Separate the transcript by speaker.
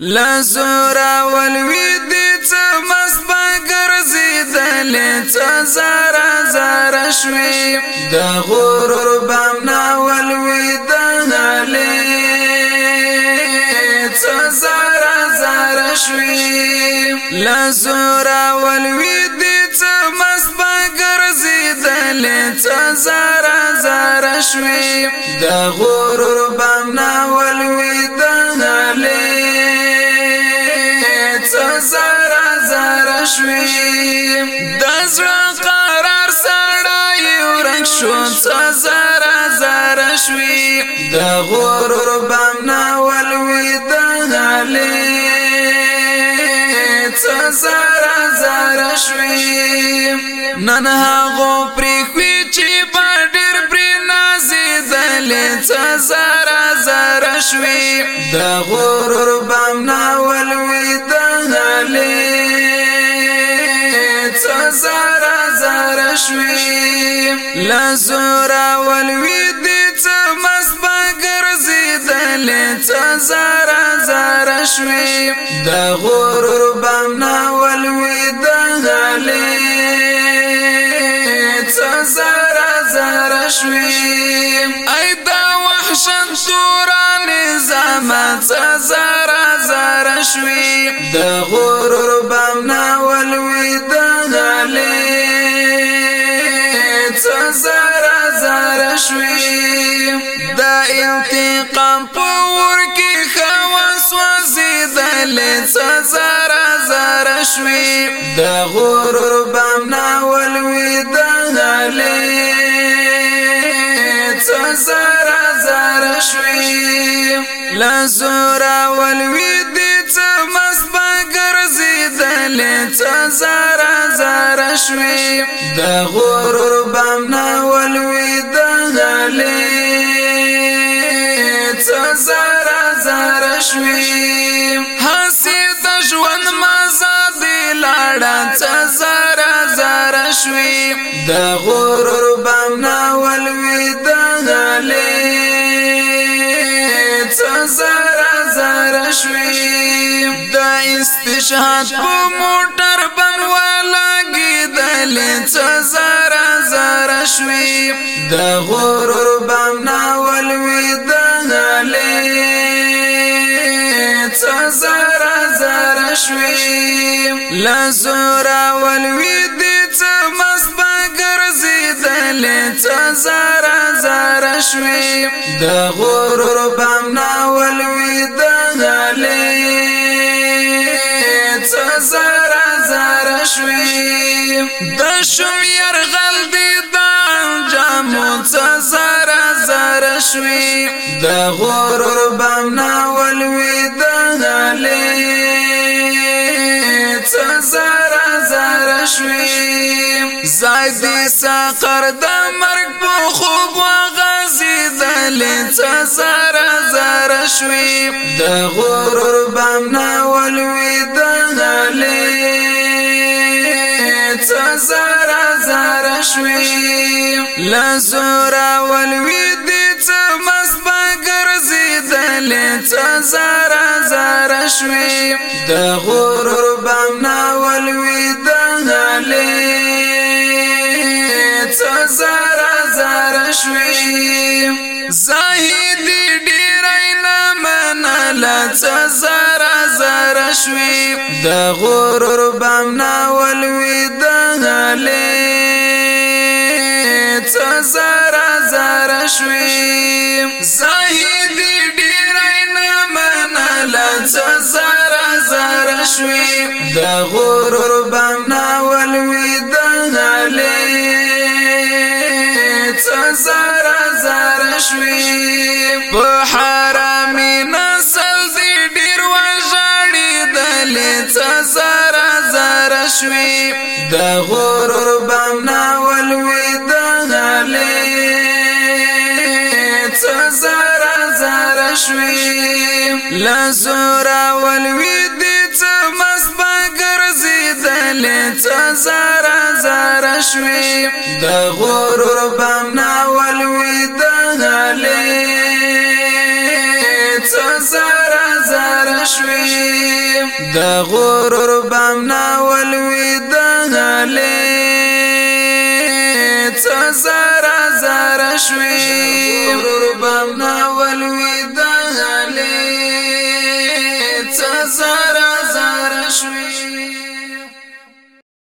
Speaker 1: لزورا ولوی دی چه مست بگرزی دلی چه زارا زارا شوی دا غرور بامنا ولوی دا حالی چه زارا زارا شوی لزورا ولوی دی چه مست بگرزی دلی چه زارا زارا شوی دا غرور بامنا ولوی شوی د زړه قرار سړی ورک شو څه زره زره شوی د غرور بم نه ولوي د غلې څه زره زره شوی نن هغه پری خوې چې باندې پری نازې دلې څه زره زره شوی د غرور بم شوی لزورا ولوی دی چه مست بگرزی دلی چه زارا زارا شوی دا غرور بمنا ولوی دا غالی چه زارا زارا شوی ای دا وحشن دورا نظام چه زارا زارا شوی دا غرور بمنا شوی دا انتقام پور کی خواس وزیدل سزار زار شوی دا غرور بام ناول وی دا غلی سزار زار شوی لزورا ولوی دی چمس بگر زیدل سزار زار شوي د غرور بم نه ولوي د غلي څو زار زار شوي حسي د ژوند مزه دی لاړه څو زار زار شوي د غرور بم نه ولوي د غلي څو زار زار شوي د استشهاد په موټر څه زارا زارا شوي د غرور بم ناول وی د غلې څه زارا زارا شوي لزورا ولوي دې څه مزبا ګرځېدل څه زارا زارا شوي د غرور بم ناول وی د غلې څه زارا زار شوی د شوم يرغل دی د انجام زار زار شوی د غرور بم نه ولوي د غلي زار زار شوی زاید سقر د مرګ په خوب غزي دل زار زار شوی د غرور بم نه ولوي د غلي څه زارا زارا شوي لزورا ولوي دې څه مسبا ګرځېدل څه زارا زارا شوي د غرور بام نا ولوي د غلي څه زارا زارا شوي زاهد ډېر نه مناله څه زارا شوی د غرور بام ناول وی د غلې څه زرا زرا شوی زاهد ډیر نه منل څه زرا زرا شوی د غرور بام ناول وی د غلې څه زرا زرا شوی په سا زارا زارا شوی دا غرور بمنا والوی دا غالی سا زارا زارا شوی لزورا والوی دی چا مصبا گرزی دلی چا زارا زارا شوی دا غرور بمنا والوی دا شوی د غرور بام ناول وی د غلې څه زرا زرا شوی غرور بام ناول